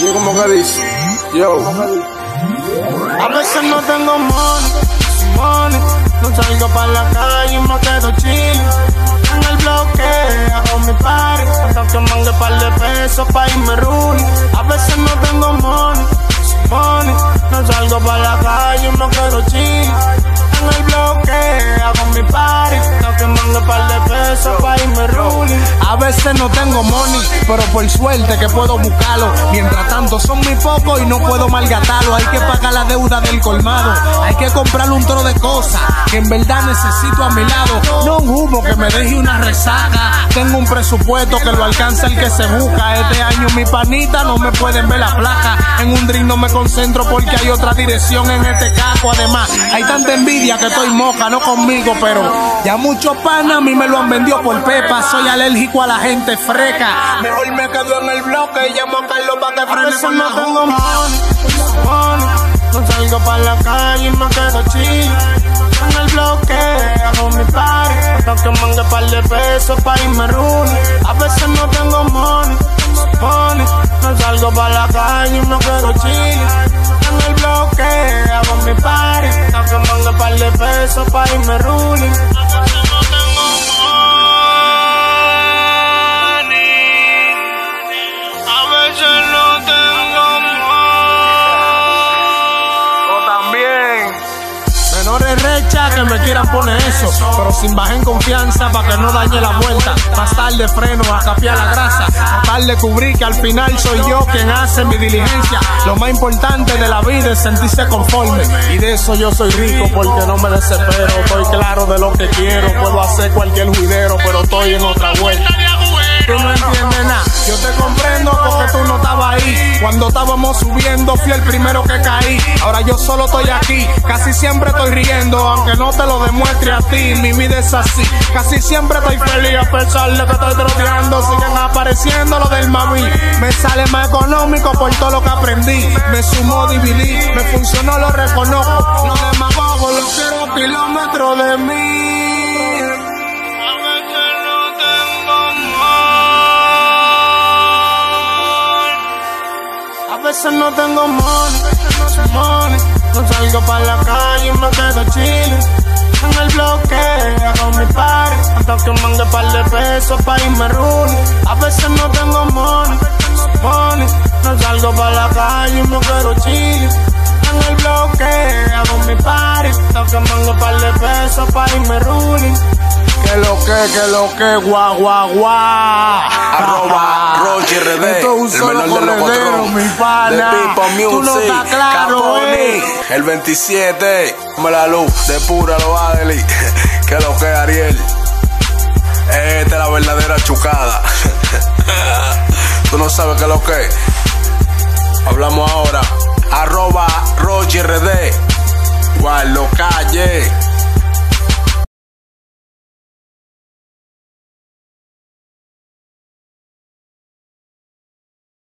Yo como que dice, yo. A veces no tengo money, money. No salgo para la calle y me quedo chill. En el bloque hago mi party. Hasta que mangue par de pesos pa' irme running. A veces no tengo money, money. No salgo para la calle y me quedo chill. No tengo money, pero por suerte que puedo buscarlo. Mientras tanto son muy pocos y no puedo malgatarlo. Hay que pagar la deuda del colmado. Hay que comprar un tro de cosas que en verdad necesito a mi lado. No un humo que me deje una resaca. Tengo un presupuesto que lo alcanza el que se busca. Este año mi panita no me pueden ver la placa. En un drink no me concentro porque hay otra dirección en este caco. Además, hay tanta envidia que estoy moca, no conmigo, pero ya muchos panas a mí me lo han vendido por pepa. Soy alérgico a la gente freca. Mejor me quedo en el bloque y llamo a Carlos para que frene con no tengo money. No salgo para la calle y me quedo chill. En el bloque hago mi party. Hasta que mangue par de pesos pa' irme running. A veces no tengo money, money. No salgo para la calle y me quedo chill. En el bloque hago mi party. Hasta que mangue par de pesos pa' irme running. Menores recha que me quieran poner eso, pero sin bajar en confianza para que no dañe la vuelta. Más tarde freno a capiar la grasa, tratar de cubrir que al final soy yo quien hace mi diligencia. Lo más importante de la vida es sentirse conforme y de eso yo soy rico porque no me desespero. Estoy claro de lo que quiero, puedo hacer cualquier juidero, pero estoy en otra vuelta. Tú no entiendes nada, yo te comprendo Cuando estábamos subiendo fui el primero que caí. Ahora yo solo estoy aquí, casi siempre estoy riendo, aunque no te lo demuestre a ti. Mi vida es así, casi siempre estoy feliz a pesar de que estoy troteando. Siguen apareciendo lo del mami. Me sale más económico por todo lo que aprendí. Me sumó, dividí, me funcionó, lo reconozco. Los demagogos los quiero kilómetros de mí. Veces no tengo money, money. No salgo para la calle y me quedo chill. En el bloque hago mi party. Hasta que mangue par de pesos pa' irme running. A veces no tengo money, money. No salgo para la calle y me quedo chill. En el bloque hago mi party. Hasta que mangue par de pesos pa' irme running. Que lo que, que lo que, guau, guau, guau. Arroba Roger RD, es el menor de los cuatro. mi pana. De no Music, estás claro, eh. el 27, dame la luz, de pura lo Adeli, que lo que Ariel. Esta es la verdadera chucada. Tú no sabes qué es lo que. Hablamos ahora. Arroba Roger RD. Guardo calle.